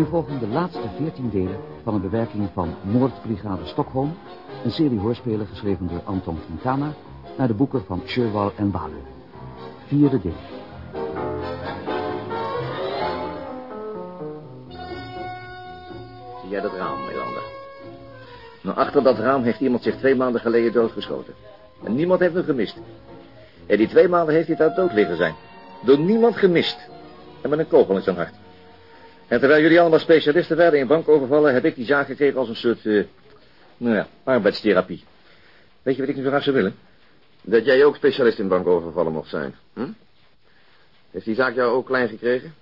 Nu volgen de laatste veertien delen van een bewerking van Moordbrigade Stockholm, een serie hoorspelen geschreven door Anton Quintana, naar de boeken van Sherwal en Walu. Vierde deel. Zie jij dat raam, Melander? Nou, achter dat raam heeft iemand zich twee maanden geleden doodgeschoten. En niemand heeft hem gemist. En die twee maanden heeft hij daar dood liggen zijn. Door niemand gemist. En met een kogel in zijn hart. En terwijl jullie allemaal specialisten werden in bankovervallen... heb ik die zaak gekregen als een soort... Uh, nou ja, arbeidstherapie. Weet je wat ik nu graag zou willen? Dat jij ook specialist in bankovervallen mocht zijn. Hm? Heeft die zaak jou ook klein gekregen?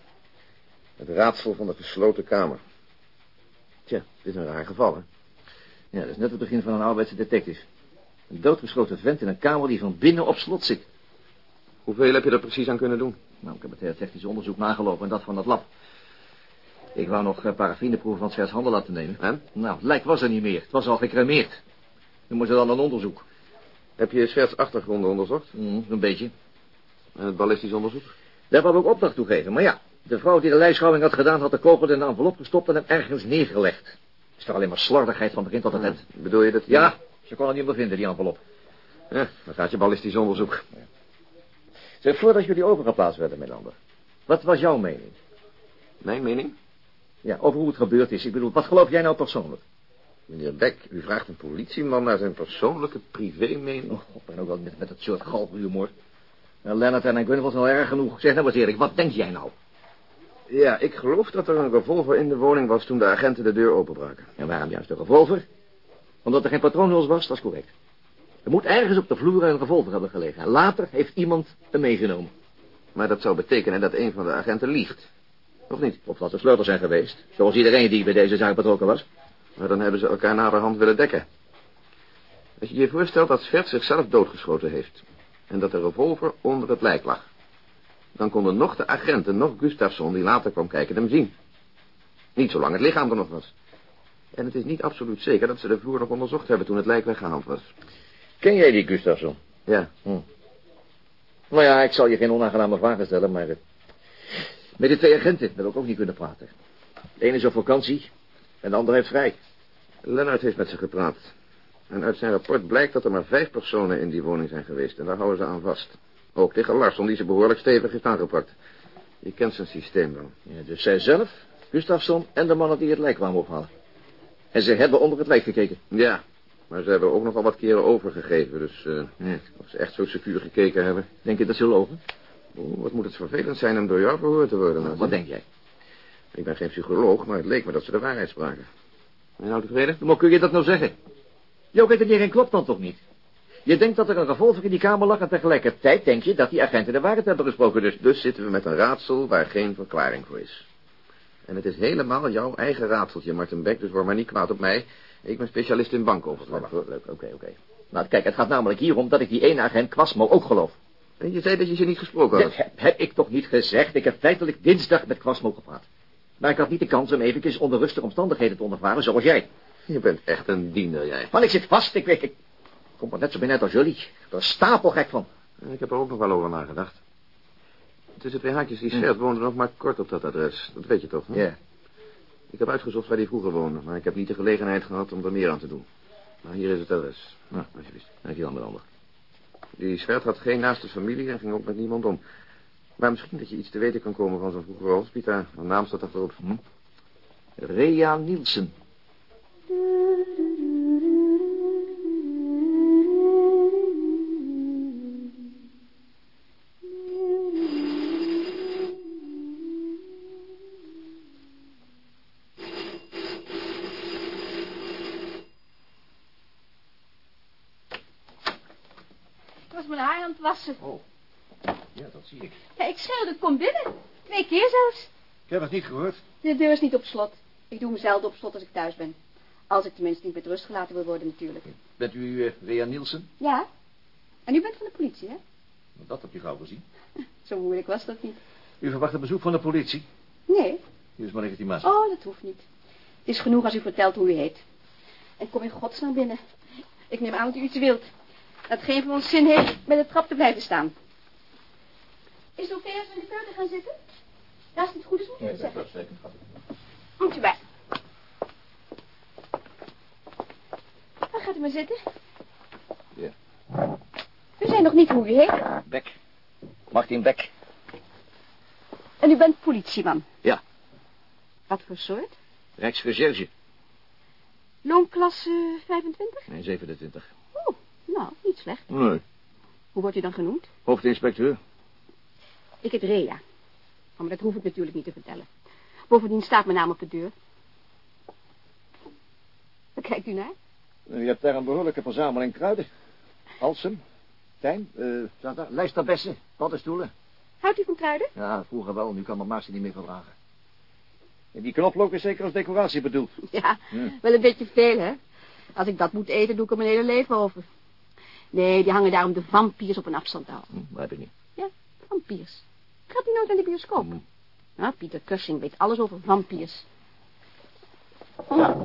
Het raadsel van de gesloten kamer. Tja, dit is een raar geval, hè? Ja, dat is net het begin van een arbeidsdetective. Een doodgeschoten vent in een kamer die van binnen op slot zit. Hoeveel heb je er precies aan kunnen doen? Nou, ik heb het hele technische onderzoek nagelopen en dat van dat lab. Ik wou nog paraffineproeven van Svers handen laten nemen. En? Nou, het lijk was er niet meer. Het was al gecremeerd. Nu moet er dan een onderzoek. Heb je Svers achtergronden onderzocht? Mm, een beetje. En het ballistisch onderzoek? Daar wou ik opdracht toe geven, maar ja. De vrouw die de lijfschouwing had gedaan, had de kogel in een envelop gestopt en hem ergens neergelegd. Is toch alleen maar slordigheid van begin tot het eind. Bedoel je dat? Ja, ze kon het niet meer vinden, die envelop. Ja, dan gaat je ballistisch onderzoek. Ja. Zeg, voordat jullie overgeplaatst werden, Melander. Wat was jouw mening? Mijn mening? Ja, over hoe het gebeurd is. Ik bedoel, wat geloof jij nou persoonlijk? Meneer Beck, u vraagt een politieman naar zijn persoonlijke privé-mening. Oh, god, ben ook wel met, met het soort galgenhumor. Nou, Lennart en Gunn was al erg genoeg. Zeg nou eens eerlijk, wat denk jij nou? Ja, ik geloof dat er een revolver in de woning was toen de agenten de deur openbraken. En waarom juist een revolver? Omdat er geen patroonhuls was, dat is correct. Er moet ergens op de vloer een revolver hebben gelegen. En later heeft iemand hem meegenomen. Maar dat zou betekenen dat een van de agenten liegt. Of niet? Of dat de sleutels zijn geweest. Zoals iedereen die bij deze zaak betrokken was. Maar dan hebben ze elkaar naderhand willen dekken. Als je je voorstelt dat Svert zichzelf doodgeschoten heeft... en dat de revolver onder het lijk lag... dan konden nog de agenten, nog Gustafsson, die later kwam kijken, hem zien. Niet zolang het lichaam er nog was. En het is niet absoluut zeker dat ze de vloer nog onderzocht hebben toen het lijk weggehaald was. Ken jij die Gustafsson? Ja. Hm. Nou ja, ik zal je geen onaangename vragen stellen, maar... Met de twee agenten wil ik ook niet kunnen praten. De ene is op vakantie en de ander heeft vrij. Lennart heeft met ze gepraat. En uit zijn rapport blijkt dat er maar vijf personen in die woning zijn geweest. En daar houden ze aan vast. Ook tegen Larsson, die ze behoorlijk stevig heeft aangepakt. Je kent zijn systeem wel. Ja, dus zij zelf, Gustafsson en de mannen die het lijk kwamen ophalen. En ze hebben onder het lijk gekeken. Ja, maar ze hebben ook nog al wat keren overgegeven. Dus uh, ja. of ze echt zo secuur gekeken hebben. Denk je dat ze lopen? Oh, wat moet het vervelend zijn om door jou verhoord te worden. Nou, wat denk jij? Ik ben geen psycholoog, maar het leek me dat ze de waarheid spraken. Ben je nou tevreden? Maar kun je dat nou zeggen? Jouw redenering klopt dan toch niet? Je denkt dat er een revolver in die kamer lag en tegelijkertijd denk je dat die agenten de waarheid hebben gesproken. Dus, dus zitten we met een raadsel waar geen verklaring voor is. En het is helemaal jouw eigen raadseltje, Martin Beck, dus word maar niet kwaad op mij. Ik ben specialist in bankovervallen. Leuk, oké, oké. Nou, kijk, het gaat namelijk hier om dat ik die ene agent Kwasmo ook geloof. En je zei dat je ze niet gesproken had. Dat heb, heb, ik toch niet gezegd. Ik heb feitelijk dinsdag met Kwasmo gepraat. Maar ik had niet de kans om eventjes onder rustige omstandigheden te ondervaren, zoals jij. Je bent echt een diener, jij. Man, ik zit vast. Ik weet, ik kom er net zo binnen als jullie. Er is stapelgek van. Ik heb er ook nog wel over nagedacht. Tussen twee haakjes, die Sert hm. woonde nog maar kort op dat adres. Dat weet je toch? Ja. Ik heb uitgezocht waar hij vroeger woonde, maar ik heb niet de gelegenheid gehad om er meer aan te doen. Maar hier is het adres. Nou, alsjeblieft. Dank je ander. Die Svert had geen naaste familie en ging ook met niemand om. Maar misschien dat je iets te weten kan komen van zijn vroegere hospita. Een naam staat achterop. Hm? Rea Nielsen. Wassen. Oh, ja, dat zie ik. Ja, ik schreeuwde, kom binnen. Twee keer zelfs. Ik heb het niet gehoord. De deur is niet op slot. Ik doe mezelf op slot als ik thuis ben. Als ik tenminste niet met rust gelaten wil worden, natuurlijk. Bent u uh, Rea Nielsen? Ja. En u bent van de politie, hè? Dat heb je gauw gezien. Zo moeilijk was dat niet. U verwacht een bezoek van de politie? Nee. U is maar legitimatie. Oh, dat hoeft niet. Het is genoeg als u vertelt hoe u heet. En kom in godsnaam binnen. Ik neem aan dat u iets wilt. Dat geen van ons zin heeft met de trap te blijven staan. Is het oké als we in de keuken gaan zitten? Ja, als het niet goed is, moet je nee, het zeggen. uitstekend. Komt u bij. Waar gaat u maar zitten? Ja. U zei nog niet hoe u heet. Beck. Martin Beck. En u bent politieman. Ja. Wat voor soort? Rijksrecherche. Loonklasse 25? Nee, 27. Nou, niet slecht. Nee. Hoe wordt u dan genoemd? Hoofdinspecteur. Ik heet Rea. Oh, maar dat hoef ik natuurlijk niet te vertellen. Bovendien staat mijn naam op de deur. Waar kijkt u naar? Je hebt daar een behoorlijke verzameling kruiden. Alsem, tijm, eh, uh, lijsterbessen, paddenstoelen. Houdt u van kruiden? Ja, vroeger wel, nu kan mijn maas niet meer verdragen. En die knoflook is zeker als decoratie bedoeld. Ja, Hm. wel een beetje veel, hè? Als ik dat moet eten, doe ik er mijn hele leven over. Nee, die hangen daar om de vampiers op een afstand te houden. Hm, heb ik niet. Ja, vampiers. Gaat u nooit naar de bioscoop? Hm. Nou, Pieter Cushing weet alles over vampiers. Oh.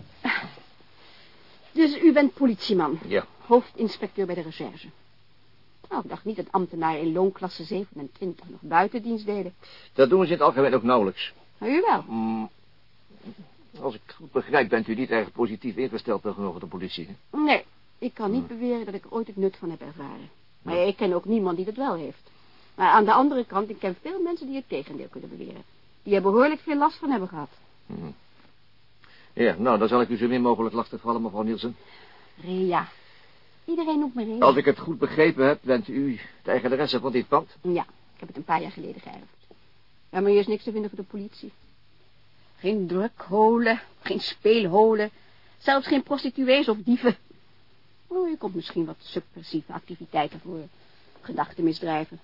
Dus u bent politieman, Ja. hoofdinspecteur bij de recherche. Nou, ik dacht niet dat ambtenaren in loonklasse 27 nog buitendienst deden. Dat doen ze in het algemeen ook nauwelijks. Maar u wel. Hm, Als ik goed begrijp, bent u niet erg positief ingesteld tegenover de politie. hè? Nee, ik kan niet beweren dat ik er ooit het nut van heb ervaren. Maar ik ken ook niemand die dat wel heeft. Maar aan de andere kant, ik ken veel mensen die het tegendeel kunnen beweren. Die er behoorlijk veel last van hebben gehad. Hm. Ja, nou, dan zal ik u zo min mogelijk lastig vallen, mevrouw Nielsen. Rea. Iedereen noemt me Rea. Als ik het goed begrepen heb, bent u de eigenaresse van dit pand. Ja, ik heb het een paar jaar geleden geërfd. Ja, maar hier is niks te vinden voor de politie. Geen drukholen, geen speelholen, zelfs geen prostituees of dieven. Oh, je komt misschien wat subversieve activiteiten voor, gedachtenmisdrijven.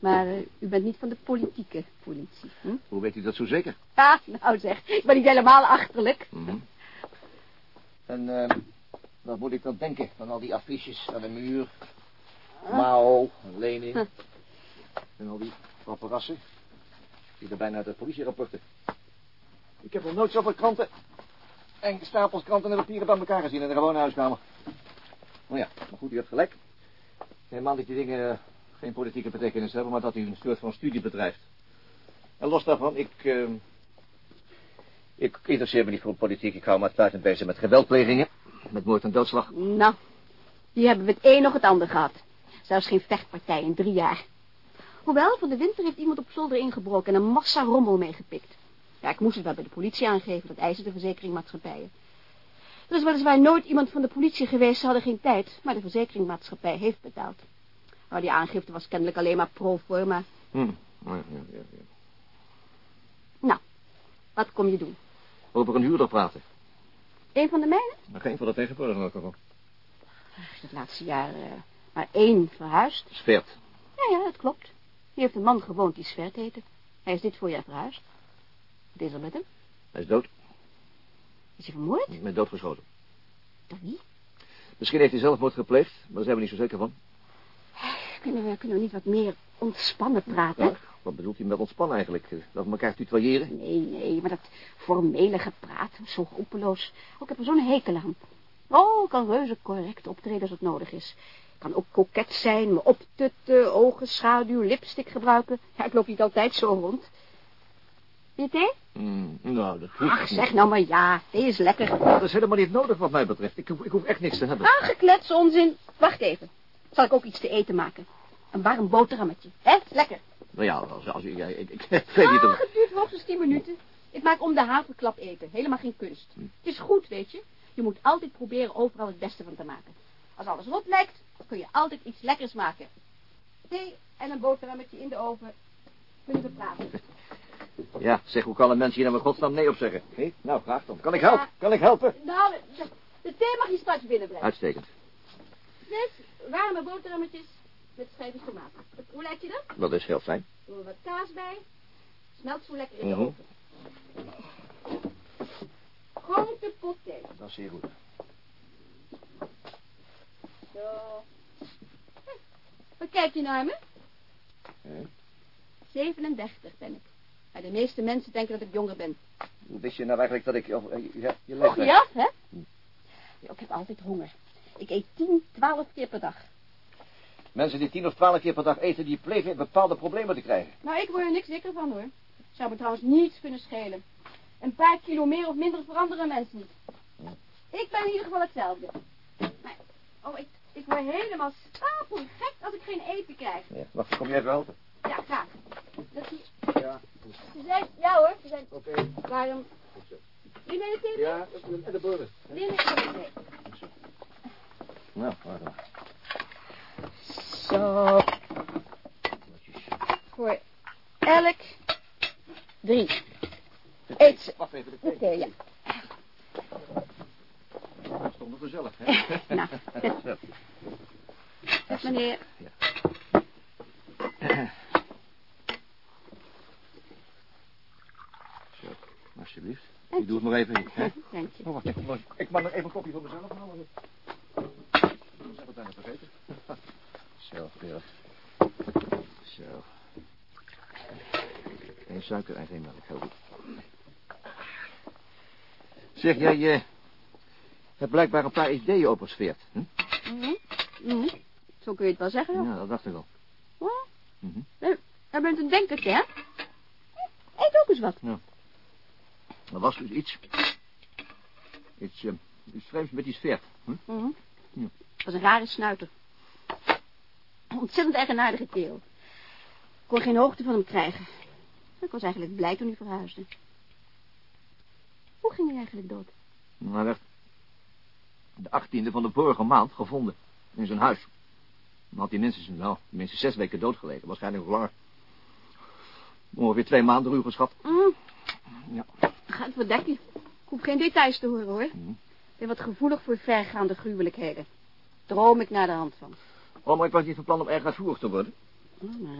Maar eh, u bent niet van de politieke politie, hm? Hoe weet u dat zo zeker? Ah, nou zeg, ik ben niet helemaal achterlijk. Mhm. En eh, wat moet ik dan denken van al die affiches aan de muur? Mao, Lenin. Huh. En al die paparazzen. Die er bijna uit de politierapporten. Ik heb nog nooit zoveel kranten en stapels kranten en papieren bij elkaar gezien in de gewone huiskamer. Nou ja, maar goed, u hebt gelijk. Neem aan dat die dingen eh, geen politieke betekenis hebben, maar dat u een soort van studie bedrijft. En los daarvan, ik... eh, ik interesseer me niet voor politiek. Ik hou me uitsluitend bezig met geweldplegingen. Met moord en doodslag. Nou, die hebben we het een nog het ander gehad. Zelfs geen vechtpartij in drie jaar. Hoewel, van de winter heeft iemand op zolder ingebroken en een massa rommel meegepikt. Ja, ik moest het wel bij de politie aangeven, dat eisen de verzekeringmaatschappijen. Er is weliswaar nooit iemand van de politie geweest, ze hadden geen tijd, maar de verzekeringmaatschappij heeft betaald. Maar die aangifte was kennelijk alleen maar pro forma. Hm. Ja, ja, ja, ja. Nou, wat kom je doen? Over een huurder praten. Een van de mijnen? Maar geen van de tegenwoordig in elk geval. Het laatste jaar eh, maar één verhuisd. Svert. Ja, ja, dat klopt. Hier heeft een man gewoond die Svert heette. Hij is dit voorjaar verhuisd. Wat is er met hem? Hij is dood. Is hij vermoord? Met doodgeschoten. Door wie? Misschien heeft hij zelfmoord gepleegd, maar daar zijn we niet zo zeker van. Kunnen we, kunnen we niet wat meer ontspannen praten? Ja, wat bedoelt hij met ontspannen eigenlijk? Eh, Dat we elkaar tutoyeren? Nee, nee, maar dat formele gepraat, zo hopeloos. Oh, ik heb er zo'n hekel aan. Oh, ik kan reuze correct optreden als het nodig is. Ik kan ook koket zijn, me optutten, ogen, schaduw, lipstick gebruiken. Ja, ik loop niet altijd zo rond. Je thee? Hmm, nou, dat hoeft Ach, niet. zeg nou maar ja. Thee is lekker. Dat is helemaal niet nodig wat mij betreft. Ik hoef, ik hoef echt niks te hebben. Aangeklets, onzin. Wacht even. Zal ik ook iets te eten maken? Een warm boterhammetje. Hè? Lekker. Nou ja, als, als ik, ik, ik weet niet Ah, of... het duurt hoogstens 10 minuten. Ik maak om de haverklap eten. Helemaal geen kunst. Hm. Het is goed, weet je. Je moet altijd proberen overal het beste van te maken. Als alles rot lijkt, kun je altijd iets lekkers maken. Thee en een boterhammetje in de oven. Kunnen we praten. Ja, zeg, hoe kan een mens hier nou met godsnaam nee op zeggen? Nee? Nou, graag dan. Kan ik helpen? Kan ik helpen? Nou, de, de thee mag je straks binnenbrengen. Uitstekend. Dus, warme boterhammetjes met schijfjes tomaten. Hoe lijkt je dat? Dat is heel fijn. Doen we wat kaas bij. Smelt zo lekker in de Mhm. oven. Grote pot thee. Dat is zeer goed. Zo. Wat kijk je naar me? Hè? 37 ben ik. Maar de meeste mensen denken dat ik jonger ben. Hoe wist je nou eigenlijk dat ik... Eh, ja, je mij- ja, hè? Ik heb altijd honger. Ik eet 10, 12 keer per dag. Mensen die tien of twaalf keer per dag eten, die plegen bepaalde problemen te krijgen. Nou, ik word er niks dikker van, hoor. Zou me trouwens niets kunnen schelen. Een paar kilo meer of minder veranderen mensen niet. Ik ben in ieder geval hetzelfde. Maar, oh, ik, ik word helemaal stapelgek als ik geen eten krijg. Ja, wacht, kom jij even helpen? Ja, graag. Dat die... Ja, Ze zijn... Ja hoor, ze zijn... oké. Waarom... Wie ben je tegen? Ja, en de burger. Nee, nee, nee. Nou, wacht maar. Zo. Voor elk drie. Eet ze. Wacht even, de Oké, thee. ja. Dat toch nog gezellig, hè? Nou. Dag meneer. Zo, alsjeblieft. Ik doe het maar even niet, hè? Dank je. Oh, wacht, ik mag, ik mag nog even een kopje voor mezelf halen. Ik heb het bijna vergeten. Zo, keurig. Zo. Geen suiker en geen melk, heel goed. Zeg, jij eh, hebt blijkbaar een paar ideeën opgesfeerd. Hm? Mhm. Zo kun je het wel zeggen, joh. Ja, dat dacht ik al. Oh, Mhm. Jij bent een denkertje, hè? Eet ook eens wat. Er was dus iets... Iets, eh, iets vreemds met die sfeer. Hm? Mhm. Ja. Dat was een rare snuiter. Ontzettend eigenaardige kerel. Ik kon geen hoogte van hem krijgen. Ik was eigenlijk blij toen hij verhuisde. Hoe ging hij eigenlijk dood? Hij werd de achttiende van de vorige maand gevonden in zijn huis. Dan had hij minstens, nou, minstens zes weken dood gelegen, waarschijnlijk nog langer. Ongeveer twee maanden ruw geschat. Mm. Ja. Gaat verdekkie. Ik hoef geen details te horen, hoor. Mhm. Ik ben wat gevoelig voor vergaande gruwelijkheden. Droom ik naar de hand van. Oh, maar ik was niet van plan om erg uitvoerig te worden. Oh, maar...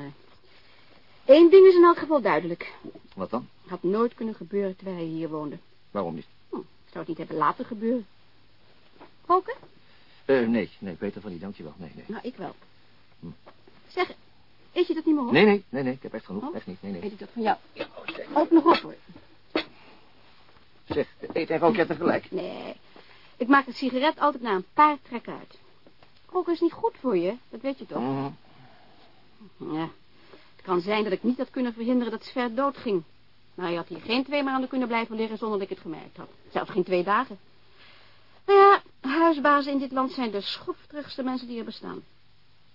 eh, Eén ding is in elk geval duidelijk. Wat dan? Had nooit kunnen gebeuren terwijl hij hier woonde. Waarom niet? Ik zou het niet hebben laten gebeuren. Roken? Eh, nee, nee, beter van niet, dankjewel. Nee, nee. Nou, ik wel. Hm. Zeg, eet je dat niet meer op? Nee, nee, nee, nee, ik heb echt genoeg. Oh? Echt niet, nee, nee. Eet ik dat van jou? Ook nog op, hoor. Zeg, eet en rook jij tegelijk. Nee, ik maak een sigaret altijd na een paar trekken uit. Roken is niet goed voor je, dat weet je toch? Mhm. Ja, het kan zijn dat ik niet had kunnen verhinderen dat Sver doodging. Maar hij had hier geen twee maanden kunnen blijven liggen zonder dat ik het gemerkt had. Zelfs geen twee dagen. Nou ja, huisbazen in dit land zijn de schofterigste mensen die er bestaan.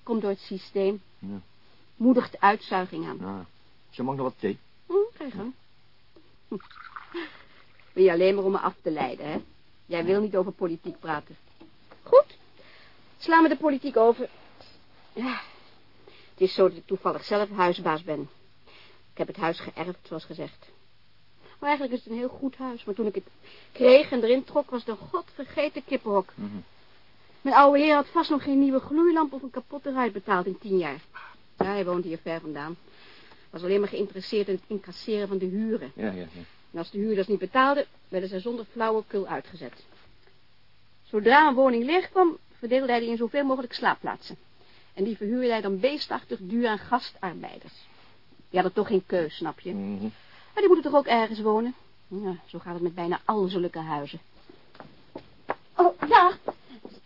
Komt door het systeem. Ja. Moedigt uitzuiging aan. Nou, zo mag nog wat thee. Hm, krijg. Hm. Ben je alleen maar om me af te leiden, hè? Jij wil niet over politiek praten. Goed. Sla me de politiek over. Ja. Het is zo dat ik toevallig zelf huisbaas ben. Ik heb het huis geërfd, zoals gezegd. Maar eigenlijk is het een heel goed huis. Maar toen ik het kreeg en erin trok, was het een godvergeten kippenhok. Mhm. Mijn oude heer had vast nog geen nieuwe gloeilamp of een kapotte ruit betaald in tien jaar. Ja, hij woont hier ver vandaan. Was alleen maar geïnteresseerd in het incasseren van de huren. Ja, ja, ja. En als de huurders niet betaalden, werden ze zonder flauwekul uitgezet. Zodra een woning leeg kwam, verdeelde hij die in zoveel mogelijk slaapplaatsen. En die verhuurde hij dan beestachtig duur aan gastarbeiders. Die hadden toch geen keus, snap je? Mhm. Maar die moeten toch ook ergens wonen? Ja, zo gaat het met bijna alle zulke huizen. Oh, ja.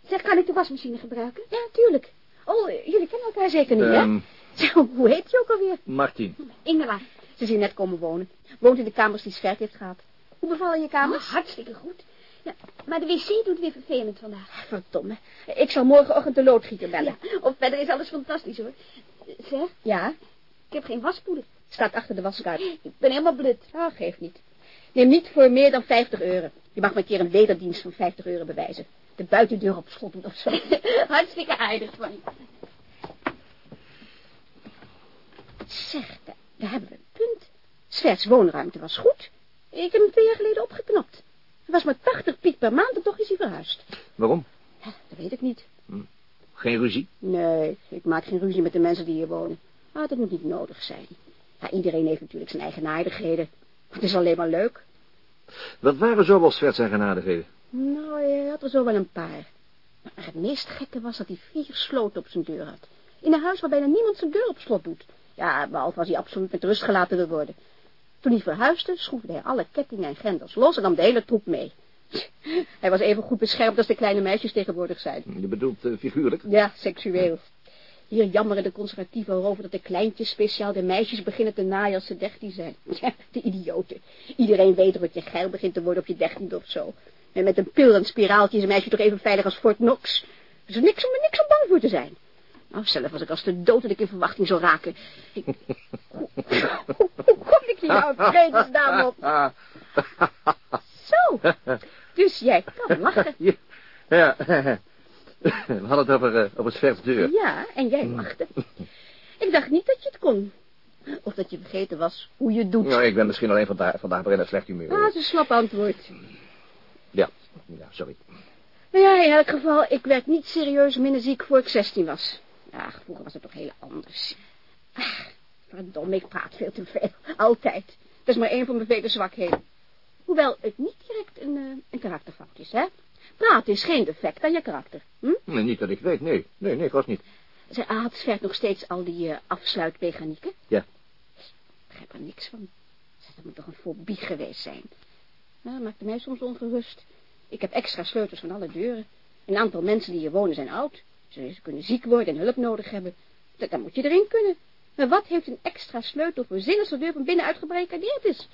Zeg, kan ik de wasmachine gebruiken? Ja, tuurlijk. Oh, jullie kennen elkaar zeker niet, hè? Ehm, Zo, hoe heet je ook alweer? Martin. Ingela. Ze is hier net komen wonen. Woont in de kamers die Sverk heeft gehad. Hoe bevallen je kamers? hartstikke goed. Ja, maar de wc doet weer vervelend vandaag. Verdomme. Ik zal morgenochtend de loodgieter bellen. of verder is alles fantastisch, hoor. Zeg? Ja? Ik heb geen waspoeder. Staat achter de waskar. Ik ben helemaal blut. Oh, geeft niet. Neem niet voor meer dan 50 euro. Je mag me een keer een wederdienst van 50 euro bewijzen. De buitendeur op slot doen of zo. Hartstikke aardig van je. Zeg, daar, daar hebben we een punt. Svers woonruimte was goed. Ik heb hem twee jaar geleden opgeknapt. Hij was maar 80 piek per maand en toch is hij verhuisd. Waarom? Ja, dat weet ik niet. Geen ruzie? Nee, ik maak geen ruzie met de mensen die hier wonen. Maar dat moet niet nodig zijn. Ja, iedereen heeft natuurlijk zijn eigenaardigheden. Het is alleen maar leuk. Wat waren zo wel Svet zijn genadigheden? Nou, hij had er zo wel een paar. Maar het meest gekke was dat hij vier sloten op zijn deur had. In een huis waar bijna niemand zijn deur op slot doet. Ja, behalve als hij absoluut met rust gelaten wil worden. Toen hij verhuisde, schroefde hij alle kettingen en grendels los en nam de hele troep mee. Hij was even goed beschermd als de kleine meisjes tegenwoordig zijn. Je bedoelt eh, figuurlijk? Ja, seksueel. Hier jammeren de conservatieven erover dat de kleintjes speciaal de meisjes beginnen te naaien als ze dertien zijn. Ja, de idioten. Iedereen weet dat je geil begint te worden op je dertiende of zo. En met een pil en spiraaltje is een meisje toch even veilig als Fort Knox. Er is niks om er niks om bang voor te zijn. Nou, zelf was ik als de dood dat ik in verwachting zou raken. Ik... Hoe, hoe, hoe kom ik hier nou vredesnaam op? Zo, dus jij kan lachen. Ja, ja. we hadden het over, uh, over Sverts. Ja, en jij lachte. Ik dacht niet dat je het kon. Of dat je vergeten was hoe je het doet. Nou, ik ben misschien alleen vandaag, vandaag in een slecht humeur. Ah, dat is een slap antwoord. Ja, ja, sorry. Nou ja, in elk geval, ik werd niet serieus minder ziek voor ik 16 was. Ja, vroeger was het toch heel anders. Ach, verdomme, ik praat veel te veel. Altijd. Dat is maar één van mijn vele zwakheden. Hoewel het niet direct een, uh, een karakterfout is, hè? Praten is geen defect aan je karakter. Hm? Nee, niet dat ik weet, nee. Nee, nee, vast niet. Zij Svert nog steeds al die uh, afsluitmechanieken? Ja. Ik begrijp er niks van. Dat moet toch een fobie geweest zijn. Nou, dat maakte mij soms ongerust. Ik heb extra sleutels van alle deuren. Een aantal mensen die hier wonen zijn oud. Ze kunnen ziek worden en hulp nodig hebben. Dan moet je erin kunnen. Maar wat heeft een extra sleutel voor zin als de deur van binnenuit gebarricadeerd is?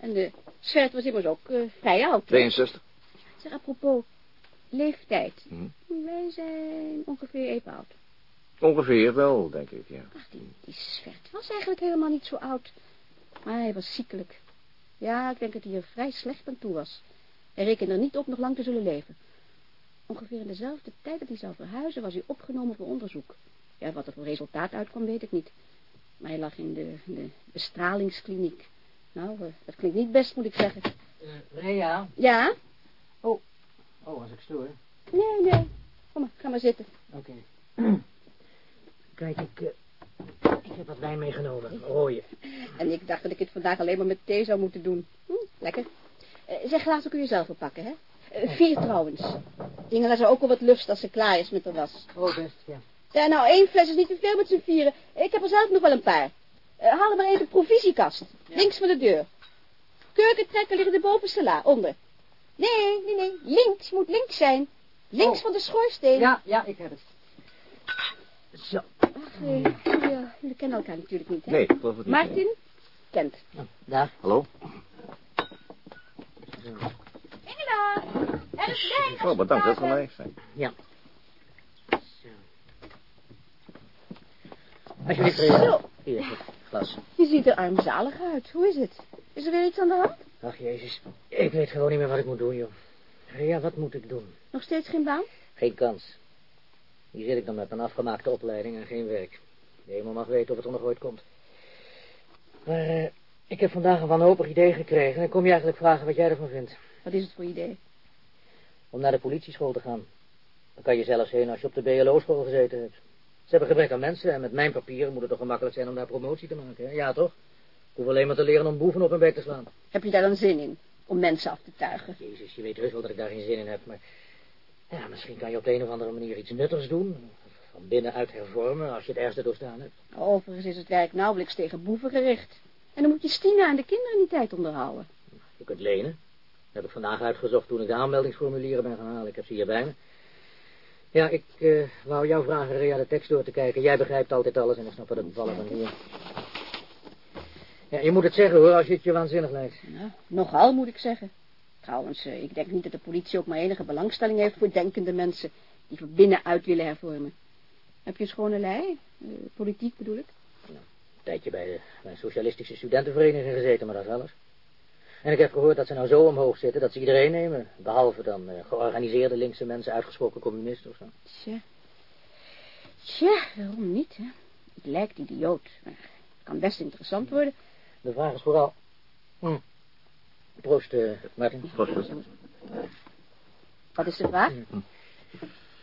En de Svert was immers ook uh, vrij oud. 62. Zeg, apropos leeftijd. Hm. Wij zijn ongeveer even oud. Ongeveer wel, denk ik, ja. Ach, die, die Svert was eigenlijk helemaal niet zo oud. Maar hij was ziekelijk. Ja, ik denk dat hij er vrij slecht aan toe was. Hij rekende er niet op nog lang te zullen leven. Ongeveer in dezelfde tijd dat hij zou verhuizen, was hij opgenomen voor onderzoek. Ja, wat er voor resultaat uitkwam, weet ik niet. Maar hij lag in de, de bestralingskliniek. Nou, uh, dat klinkt niet best, moet ik zeggen. Uh, Rea? Ja? Oh, oh, als ik stoor. Nee, nee. Kom maar, ga maar zitten. Oké. Okay. Kijk, ik, uh, ik heb wat wijn meegenomen, rooie. En ik dacht dat ik het vandaag alleen maar met thee zou moeten doen. Hm, lekker. zeg, glazen kun je zelf oppakken, hè? Vier trouwens. Ingela zou ook wel wat lust als ze klaar is met de was. Oh, best, ja. Ja, nou, één fles is niet te veel met z'n vieren. Ik heb er zelf nog wel een paar. Uh, haal er maar even de provisiekast. Ja. Links van de deur. Kurkentrekken liggen de bovenste la, onder. Nee, nee, nee. Links, moet links zijn. Links oh. van de schoorsteen. Ja, ja, ik heb het. Zo. Ach, nee. Ja, jullie kennen elkaar natuurlijk niet, hè? Nee, geloof het niet. Martin? Kent. Ja, daar. Hallo? Zo. Ingela! Er is wijn. Oh, bedankt, dat zal mij zijn. Ja. Zo. Alsjeblieft, Rea. Hier, het glas. Je ziet er armzalig uit. Hoe is het? Is er weer iets aan de hand? Ach, jezus. Ik weet gewoon niet meer wat ik moet doen, joh. Rea, wat moet ik doen? Nog steeds geen baan? Geen kans. Hier zit ik dan met een afgemaakte opleiding en geen werk. De hemel mag weten of het er nog ooit komt. Maar uh, ik heb vandaag een wanhopig idee gekregen... en ik kom je eigenlijk vragen wat jij ervan vindt. Wat is het voor idee? Om naar de politieschool te gaan. Dan kan je zelfs heen als je op de BLO-school gezeten hebt. Ze hebben gebrek aan mensen en met mijn papieren moet het toch gemakkelijk zijn om daar promotie te maken. Hè? Ja, toch? Ik hoef alleen maar te leren om boeven op hun bek te slaan. Heb je daar dan zin in? Om mensen af te tuigen? Jezus, je weet heus wel dat ik daar geen zin in heb, maar... Ja, misschien kan je op de een of andere manier iets nuttigs doen. Van binnenuit hervormen, als je het ergste doorstaan hebt. Overigens is het werk nauwelijks tegen boeven gericht. En dan moet je Stina en de kinderen in die tijd onderhouden. Je kunt lenen. Dat heb ik vandaag uitgezocht toen ik de aanmeldingsformulieren ben gaan halen. Ik heb ze hier bij me. Ja, ik uh, wou jou vragen Rea de tekst door te kijken. Jij begrijpt altijd alles en ik snap het bevallen van hier. Ja, je moet het zeggen hoor, als je het je waanzinnig lijkt. Ja, nogal moet ik zeggen. Trouwens, uh, ik denk niet dat de politie ook maar enige belangstelling heeft voor denkende mensen die van binnenuit willen hervormen. Heb je een schone lei? Uh, politiek bedoel ik? Nou, een tijdje bij, de, bij een socialistische studentenvereniging gezeten, maar dat is alles. En ik heb gehoord dat ze nou zo omhoog zitten dat ze iedereen nemen. Behalve dan uh, georganiseerde linkse mensen, uitgesproken communisten of zo. Tja. Tja, waarom niet, hè? Het lijkt idioot, maar het kan best interessant worden. De vraag is vooral... Hm. Proost, uh, Martin. Proost. Wat is de vraag? Hm.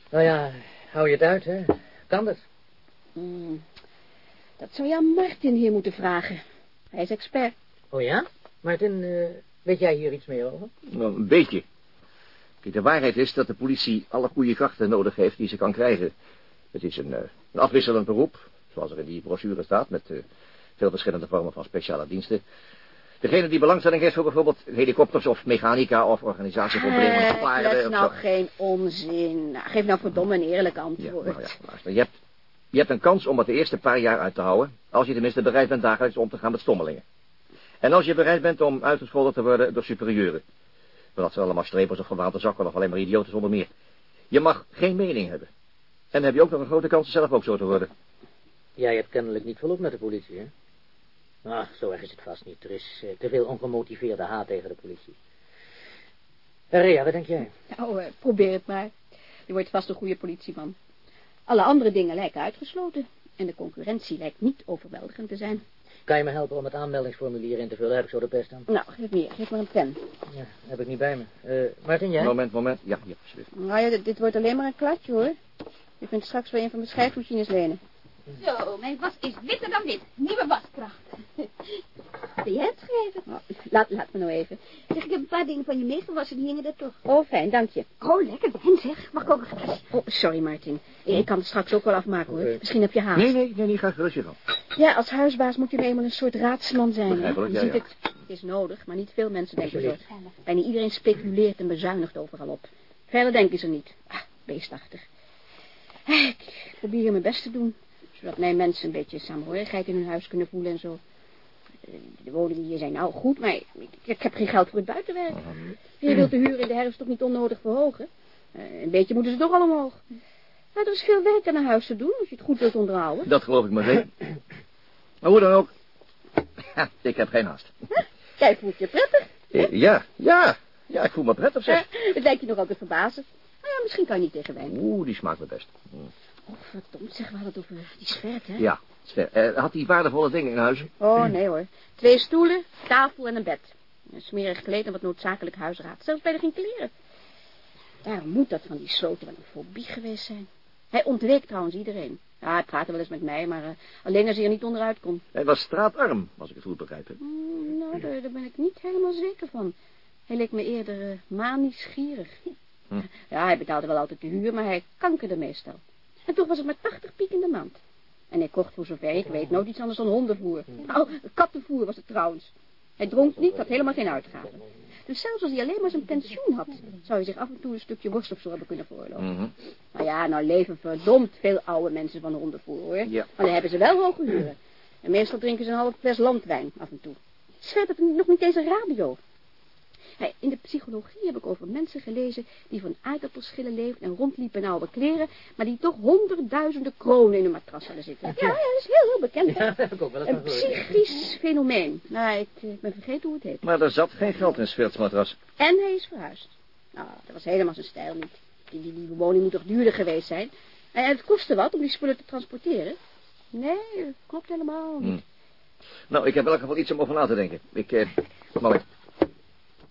Nou ja, hou je het uit, hè? Kan dat? Mm, dat zou je aan Martin hier moeten vragen. Hij is expert. Oh ja? Martin, uh, weet jij hier iets meer over? Nou, een beetje. Kijk, de waarheid is dat de politie alle goede krachten nodig heeft die ze kan krijgen. Het is een, uh, een afwisselend beroep, zoals er in die brochure staat, met uh, veel verschillende vormen van speciale diensten. Degene die belangstelling heeft voor bijvoorbeeld helikopters of mechanica of organisatieproblemen. Uh, dat is nou geen onzin. Nou, geef nou verdomme een eerlijk antwoord. Ja, nou ja, luister, je hebt Je hebt een kans om het de eerste paar jaar uit te houden... als je tenminste bereid bent dagelijks om te gaan met stommelingen. En als je bereid bent om uitgescholden te worden door superieuren. Maar dat zijn allemaal strepers of gewaande zakken of alleen maar idioten zonder meer. Je mag geen mening hebben. En dan heb je ook nog een grote kans zelf ook zo te worden. Jij hebt kennelijk niet volop met de politie, hè? Ah, zo erg is het vast niet. Er is eh, te veel ongemotiveerde haat tegen de politie. Uh, Rea, wat denk jij? Nou, eh, probeer het maar. Je wordt vast een goede politieman. Alle andere dingen lijken uitgesloten. En de concurrentie lijkt niet overweldigend te zijn. Kan je me helpen om het aanmeldingsformulier in te vullen? Heb ik zo de pest aan? Nou, geef me hier. Geef maar een pen. Ja, heb ik niet bij me. Eh, Martin, jij? Moment, moment. Ja, ja, alsjeblieft. Nou ja, dit, dit wordt alleen maar een kladje, hoor. Je kunt straks wel een van mijn schrijfmachines lenen. Zo, mijn was is witter dan wit. Nieuwe waskracht. Jij het schrijven? Nou, laat, laat me nou even. Zeg, ik heb een paar dingen van je meegewassen, die hingen er toch. Oh, fijn, dank je. Oh, lekker wijn zeg. Mag ik ook een glas? Oh, sorry, Martin. Ik kan het straks ook wel afmaken, hoor. Misschien heb je haast. Nee, nee, nee, niet ga gerust je gang. Ja, als huisbaas moet je nu eenmaal een soort raadsman zijn. hè? Je ja, ziet ja. het. Het is nodig, maar niet veel mensen denken zo. Bijna iedereen speculeert en bezuinigt overal op. Verder denken ze niet. Ah, beestachtig. Ik probeer mijn best te doen, zodat mijn mensen een beetje saamhorigheid in hun huis kunnen voelen en zo. Eh, De woningen hier zijn nou goed, maar ik, heb geen geld voor het buitenwerk. Je wilt de huur in de herfst toch niet onnodig verhogen? Eh, Een beetje moeten ze toch al omhoog. Maar er is veel werk aan een huis te doen, als je het goed wilt onderhouden. Dat geloof ik maar zeker. Maar hoe dan ook. Ik heb geen haast. Jij voelt je prettig. Eh, Ja, ja. Ja, ik voel me prettig, zeg. Het lijkt je nog altijd verbazen. Nou ja, misschien kan je niet tegen wijn. Oeh, die smaakt me best. Oh, verdomd, zeg, we hadden het over die sfert, hè? Ja, Sver, eh, had hij waardevolle dingen in huis? Oh, nee hoor. Twee stoelen, tafel en een bed. Een smerig kleed en wat noodzakelijk huisraad. Zelfs bij de geen kleren. Daarom moet dat van die sloten wel een fobie geweest zijn. Hij ontweek trouwens iedereen. Ja, hij praatte wel eens met mij, maar eh, alleen als hij er niet onderuit kon. Hij was straatarm, als ik het goed begrijp. Hmm, nou, daar, daar ben ik niet helemaal zeker van. Hij leek me eerder uh, manisch gierig. Hm. Ja, hij betaalde wel altijd de huur, maar hij kankerde meestal. En toch was het maar 80 piek in de maand. En hij kocht voor zover ik weet nooit iets anders dan hondenvoer. Nou, kattenvoer was het trouwens. Hij dronk niet, had helemaal geen uitgaven. Dus zelfs als hij alleen maar zijn pensioen had, zou hij zich af en toe een stukje worst of zo hebben kunnen veroorloven. Mhm. Nou ja, nou leven verdomd veel oude mensen van hondenvoer, hoor. Ja. Maar dan hebben ze wel hoge huren. En meestal drinken ze een half fles landwijn af en toe. Schrijft het nog niet eens een radio. Hey, in de psychologie heb ik over mensen gelezen die van aardappelschillen leefden en rondliepen in oude kleren, maar die toch honderdduizenden kronen in hun matras hadden zitten. Ja, ja, dat is heel, heel bekend. Ja, dat heb ik ook wel eens Een psychisch fenomeen. Nou, ik, eh, ben vergeten hoe het heet. Maar er zat geen geld in Sverts matras. En hij is verhuisd. Nou, dat was helemaal zijn stijl niet. Die, die, die woning moet toch duurder geweest zijn? En het kostte wat om die spullen te transporteren? Nee, dat klopt helemaal niet. Nou, ik heb in elk geval iets om over na te denken. Ik, eh, moment.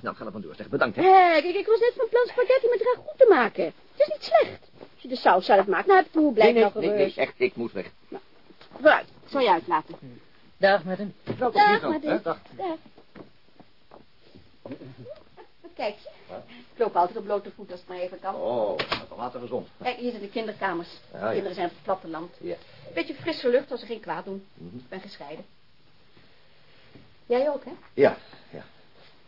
Nou, ga er vandoor, zeg. Bedankt, hè. Hé, kijk, ik was net van plan spaghetti met ragout te maken. Het is niet slecht. Als je de saus zelf maakt, nou heb de hoe Nee, blijf nee, nog nee, nee, echt, ik moet weg. Vooruit, ik zal je uitlaten. Dag, Martin. Dag, Martin. hè. Dag. Dag. Kijk, ik loop altijd op blote voet als het maar even kan. Oh, dat is later gezond. Kijk, hier zijn de kinderkamers. Ja, ja. Kinderen zijn op het platteland. Ja. Beetje frisse lucht als ze geen kwaad doen. Mhm. Ik ben gescheiden. Jij ook, hè? Ja, ja.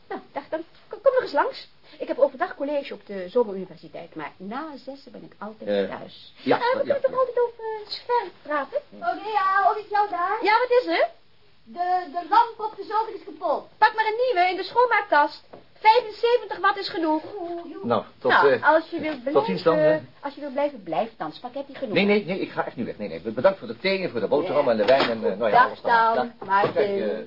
Nou, dag dan. Kom, kom nog eens langs. Ik heb overdag college op de zomeruniversiteit, maar na zessen ben ik altijd Eh, thuis. ja, Eh, we ja, kunnen toch ja. altijd over uh, sfeer praten? Oh, Rea, oh, is jou daar? Ja, wat is er? De, de lamp op de zolder is kapot. Pak maar een nieuwe in de schoonmaakkast. 75 watt is genoeg. Nou, tot... nou, eh, als je wilt blijven... ziens dan, hè? Als je wilt blijven, blijf dan. Spaghetti genoeg. Nee, nee, nee, ik ga echt nu weg. Nee, nee. Bedankt voor de thee en voor de boterham en de wijn en... eh, nou ja, Dag alles dan. dan, Dag. Maarten. Kijk,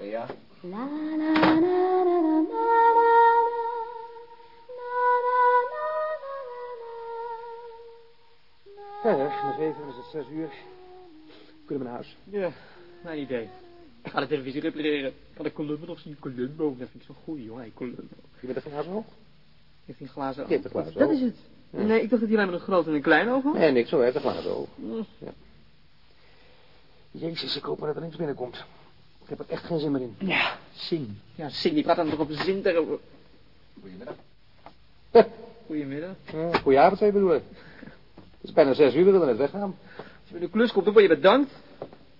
eh, ja. La, la, la, la, la, la, la, Ja, nog even, is het zes uur. Kunnen we naar huis? Ja, mijn idee. Ik ga de televisie repareren. Kan ik Columbo nog zien? Columbo, dat vind ik zo goed, joh. Hey, Columbo. Je bent er huis nog? Heeft hij een glazen Je hebt een glazen Dat oog. is het. Nee, ik dacht dat hij alleen maar een groot en een klein oog had. Nee, niks hoor, hij heeft een glazen oog. Ja. Jezus, ik hoop maar dat er niks binnenkomt. Ik heb er echt geen zin meer in. Ja, Sing. Ja, Sing, die praat dan toch op zin. Goedemiddag. Goedemiddag. Ja, goeie twee bedoel ik. Het is bijna zes uur, we willen net weggaan. Als je bij de klus komt, dan word je bedankt.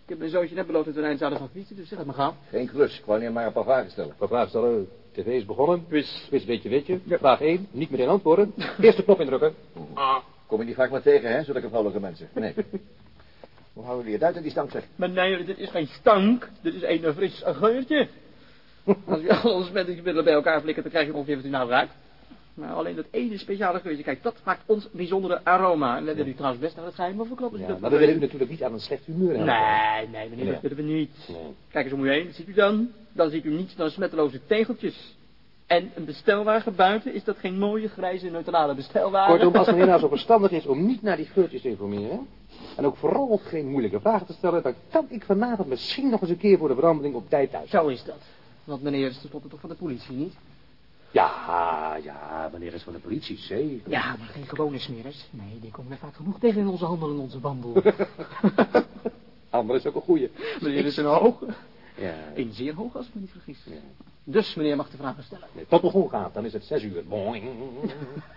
Ik heb mijn zoontje net beloofd dat we een zouden gaan fietsen, dus zeg het maar gaan. Geen klus. Ik wou niet maar een paar vragen stellen. Wat vraag stellen? TV is begonnen. Quiz. Quiz, weet je, weet je. Vraag 1, niet meteen antwoorden. Eerste knop indrukken. Kom je niet vaak maar tegen, hè, zulke vrolijke mensen. Nee. Hoe houden jullie het uit in die stank, zeg? Maar nee, dit is geen stank. Dit is een fris geurtje. Als je al onze middelen bij elkaar flikkert, dan krijg je ongeveer wat u nou ruikt. Maar alleen dat ene speciale geurtje, kijk, dat maakt ons bijzondere aroma. En dat wil u trouwens best aan het geheim verklappen. als u Ja, dat maar we willen u natuurlijk niet aan een slecht humeur hebben. Nee, nee, meneer, Ja. dat willen we niet. Nee. Kijk eens om u heen, wat ziet u dan? Dan ziet u niets dan smetteloze tegeltjes. En een bestelwagen buiten, is dat geen mooie grijze neutrale bestelwagen? Kortom, als meneer nou zo verstandig is om niet naar die geurtjes te informeren... en ook vooral geen moeilijke vragen te stellen... dan kan ik vanavond misschien nog eens een keer voor de verandering op tijd thuis. Zo is dat. Want meneer is tenslotte toch van de politie, niet? Ja, ja, meneer is van de politie, zeker. Ja, maar geen gewone smeres. Nee, die komen we vaak genoeg tegen in onze handel en onze wandel. Ander is ook een goeie. meneer is een hoog. Ja, Een zeer hoog, als ik me niet vergis. ja. Dus meneer mag de vragen stellen. Nee, tot begon gaat, dan is het zes uur. Boing.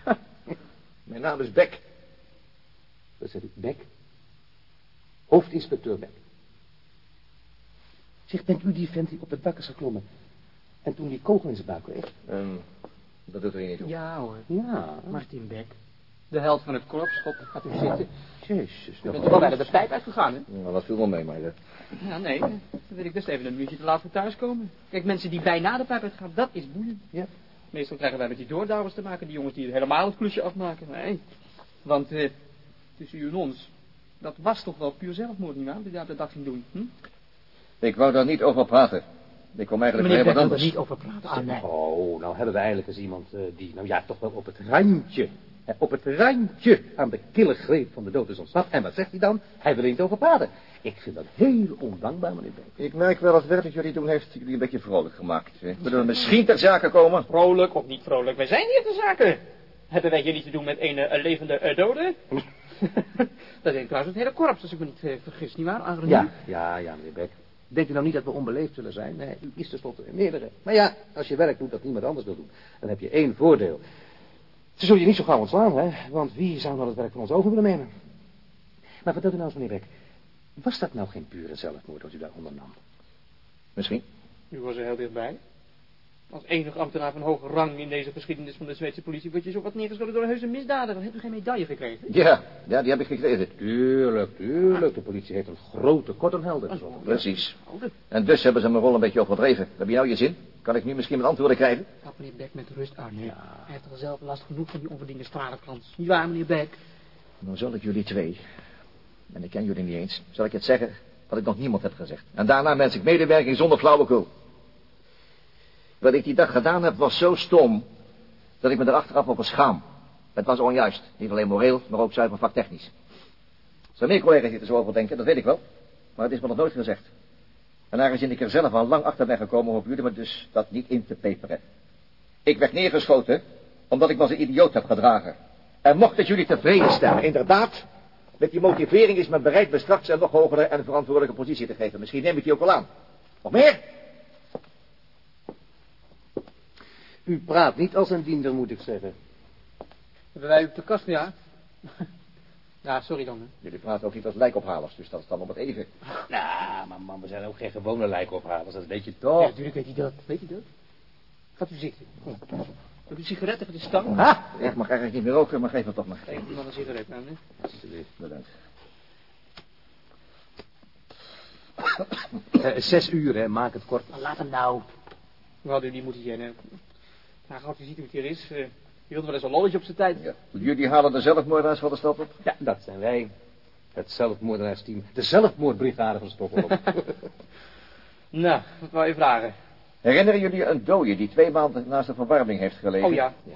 Mijn naam is Beck. Wat zegt u? Beck? Hoofdinspecteur Beck. Zeg, bent u die vent die op het dak is geklommen... en toen die kogel in zijn buik kreeg? Ehm, dat doet er niet toe. Ja hoor, Ja. Martin Beck. De held van het korpsschot. Gaat u zitten. Jezus. U bent wel bijna de pijp uitgegaan, hè? Nou, dat viel wel mee, maar... eh, Ja, nee. Dan wil ik best even een minuutje te laat voor thuiskomen. Kijk, mensen die bijna de pijp uitgaan, dat is boeiend. Ja. Meestal krijgen wij met die doordouwers te maken, die jongens die helemaal het klusje afmaken. Nee. Want, eh, tussen u en ons, dat was toch wel puur zelfmoord, nietwaar? Die daar op de dag ging doen. Hm? Ik wou daar niet over praten. Ik kom eigenlijk Meneer heel wil er niet over praten. Ah, nee. Oh, nou hebben we eigenlijk eens iemand eh, die, nou ja, toch wel op het randje, hè, op het randje aan de kille greep van de dood is ontsnapt. En wat zegt hij dan? Hij wil er niet over praten. Ik vind dat heel ondankbaar, meneer Beek. Ik merk wel dat het werk dat jullie doen heeft jullie een beetje vrolijk gemaakt. hè. Willen we misschien ter zake komen? Vrolijk of niet vrolijk, wij zijn hier te zaken. Hebben wij hier niet te doen met een, eh, levende eh, dode? dat is trouwens het hele korps, als ik me niet eh, vergis, nietwaar, Adrie? Ja, ja, ja, meneer Beck. Denkt u nou niet dat we onbeleefd zullen zijn? Nee, u is tenslotte een meerdere. Maar ja, als je werk doet dat niemand anders wil doen, dan heb je één voordeel. Ze zullen je niet zo gauw ontslaan, hè? Want wie zou nou het werk van ons over willen nemen? Maar vertelt u nou eens, meneer Beck. Was dat nou geen pure zelfmoord wat u daar ondernam? Misschien. U was er heel dichtbij. Als enig ambtenaar van hoge rang in deze geschiedenis van de Zweedse politie... word je zo wat neergeschoten door een heuse misdadiger. Dan heb je geen medaille gekregen. Ja, ja, die heb ik gekregen. Tuurlijk, tuurlijk. De politie heeft een groot tekort aan helden. Precies. En dus hebben ze mijn rol een beetje overdreven. Heb je nou je zin? Kan ik nu misschien wat antwoorden krijgen? Laat meneer Beck met rust, Arne. Hij heeft al zelf last genoeg van die onverdiende stralenkrans. Niet waar, meneer Beck? Dan zal ik jullie twee, en ik ken jullie niet eens, zal ik het zeggen wat ik nog niemand heb gezegd. En daarna wens ik medewerking zonder flauwekul. Wat ik die dag gedaan heb was zo stom, dat ik me er achteraf over schaam. Het was onjuist. Niet alleen moreel, maar ook zuiver vaktechnisch. Er zijn meer collega's die er zo over denken, dat weet ik wel. Maar het is me nog nooit gezegd. En aangezien ik er zelf al lang achter ben gekomen, hoeven jullie me dus dat niet in te peperen. Ik werd neergeschoten, omdat ik me als een idioot heb gedragen. En mocht het jullie tevreden stellen, inderdaad, met die motivering is men bereid me straks een nog hogere en verantwoordelijke positie te geven. Misschien neem ik die ook al aan. Nog meer? U praat niet als een diender, moet ik zeggen. Hebben wij u op de kast gejaagd? ja, sorry dan. Hè. Jullie praten ook niet als lijkophalers, dus dat is dan op het even. Nou, maar man, we zijn ook geen gewone lijkophalers, dat weet je Ja, toch? natuurlijk weet hij dat. Weet hij dat? Gaat u zitten. Heb u sigaretten de stang? Ha! Ik mag eigenlijk niet meer roken, maar geef het toch maar. Geef iemand een sigaret aan, hè? Alsjeblieft, bedankt. Eh, zes uur, hè, maak het kort. Maar laat hem nou. We hadden u niet moeten jennen. Nou, gauw u ziet hoe het hier is. Uh, je wilt wel eens een lolletje op zijn tijd. Ja. Jullie halen de zelfmoordenaars van de stad op? Ja, dat zijn wij. Het zelfmoordenaarsteam. De zelfmoordbrigade van Stockholm. nou, wat wou je vragen? Herinneren jullie een dode die twee maanden naast de verwarming heeft gelegen? Oh ja. ja,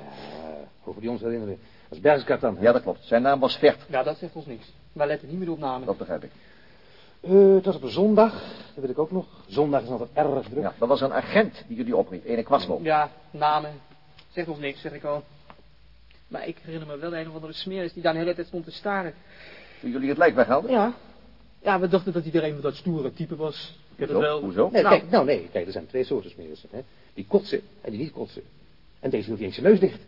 hoeven die ons herinneren. Dat is Bergskart dan. Ja, dat klopt. Zijn naam was Vert. Ja, dat zegt ons niks. Wij letten niet meer op namen. Dat begrijp ik. Uh, het was op een zondag, dat weet ik ook nog. Zondag is altijd erg druk. Ja, dat was een agent die jullie opriep, ene Kwaslo. Ja, namen. Zegt ons niks, zeg ik al. Maar ik herinner me wel een of andere smeris die daar een hele tijd stond te staren. Toen jullie het lijk weghaalden? Ja. Ja, we dachten dat iedereen met dat stoere type was. Ik heb het wel. Hoezo? Nee, Nou. kijk, nou nee, kijk, er zijn twee soorten smerissen. Hè? Die kotsen en die niet kotsen. En deze hield niet eens zijn neus dicht.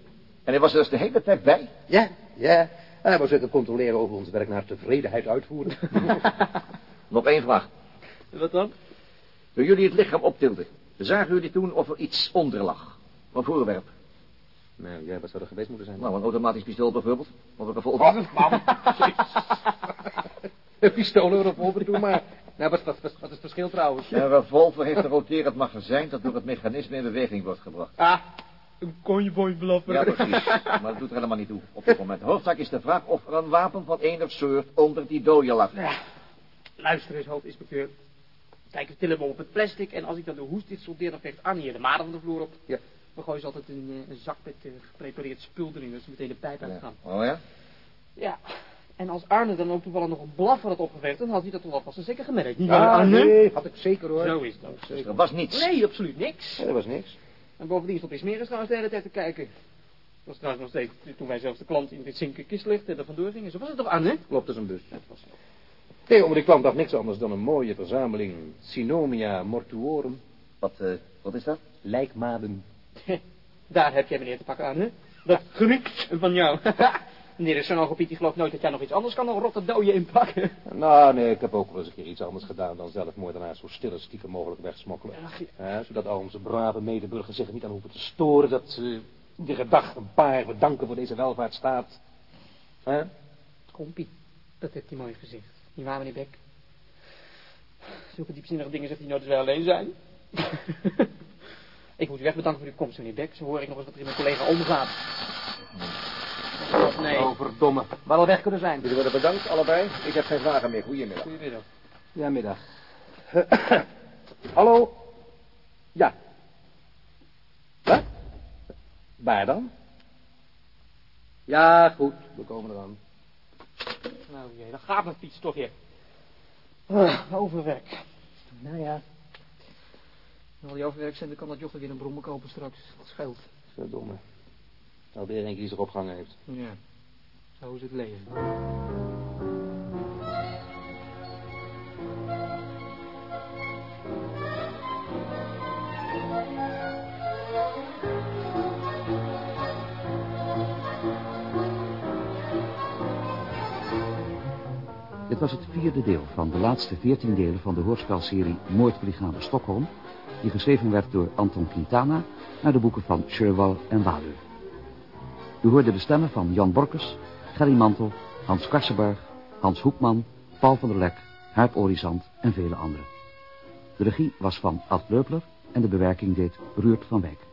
En hij was er dus de hele tijd bij? Ja, ja. En hij wou zeker controleren of we ons werk naar tevredenheid uitvoeren. Nog één vraag. Wat dan? Toen jullie het lichaam optilden, zagen jullie toen of er iets onder lag? Een voorwerp? Nou, jij wat zou er geweest moeten zijn? Nou, een automatisch pistool bijvoorbeeld. Of een revolver. Oh, man. Een pistool of revolver, doe maar. Nou, wat, wat, wat, is het verschil trouwens? Een revolver heeft een roterend magazijn dat door het mechanisme in beweging wordt gebracht. Ah, een konjeboy blaffer. Ja, precies. Maar dat doet er helemaal niet toe op dit moment. De hoofdzaak is de vraag of er een wapen van enig soort onder die dode lag. Ja. Luister eens, hoofdinspecteur. Kijk, we tillen hem op het plastic en als ik dan de hoest dit soldeer, dan veegt Annie hier de maden van de vloer op. Ja. We gooien ze altijd een, eh, een zak met eh, geprepareerd spul erin, dat ze meteen de pijp uitgaan. Oh ja? Ja. En als Arne dan ook toevallig nog een blaffer had opgeverfd, dan had hij dat toch alvast zeker gemerkt. Niet Ja, Arne? nee, had ik zeker hoor. Zo is dat. Dus er was niets. Nee, absoluut niks. Nee, dat was niks. En bovendien stond Ismeris trouwens de hele tijd te kijken. Dat was trouwens nog steeds toen wij zelfs de klant in dit zinken kistlicht en er vandoor gingen. Zo was het toch, Arne? Klopt, dat is een bus. Dat was Nee, maar die klant dacht niks anders dan een mooie verzameling Sinomia mortuorum, Wat, eh, wat is dat? lijkmaden. Daar heb jij meneer te pakken aan, hè? Dat genikt van jou. meneer de Sonogopiet, die gelooft nooit dat jij nog iets anders kan dan rotte dooien inpakken. Nou, nee, ik heb ook wel eens een keer iets anders gedaan dan zelfmoordenaars zo stil en stiekem mogelijk wegsmokkelen. Ach, ja. Ja, zodat al onze brave medeburgers zich er niet aan hoeven te storen dat ze iedere dag een paar bedanken voor deze welvaartsstaat. Hè? Kompie, dat heeft hij mooi gezegd. Niet waar, meneer Beck? Zulke diepzinnige dingen zegt hij nooit als wij alleen zijn. ik moet u echt bedanken voor uw komst, meneer Beck. Zo hoor ik nog eens wat er in mijn collega omgaat. Oh, nee. Oh, verdomme. Waar al weg kunnen zijn. Jullie worden bedankt, allebei. Ik heb geen vragen meer. Goedemiddag. Goedemiddag. Ja, middag. Hallo? Ja. Wat? Waar dan? Ja, goed. We komen eraan. Nou, jee, dan gaat mijn fiets toch weer. Ah, overwerk. Nou ja. Al die overwerkzender kan dat jochel weer een brommen kopen straks. Dat scheelt. Verdomme. Nou, weer een die opgehangen heeft. Ja. Zo is het leven. Dit was het vierde deel van de laatste veertien delen van de hoorspelserie Moordbrigade Stockholm, die geschreven werd door Anton Quintana naar de boeken van Sherwal en Waleur. U hoorde de stemmen van Jan Borkes, Gerry Mantel, Hans Karsenberg, Hans Hoekman, Paul van der Lek, Huip Orizant en vele anderen. De regie was van Ad Leupler en de bewerking deed Ruurt van Wijk.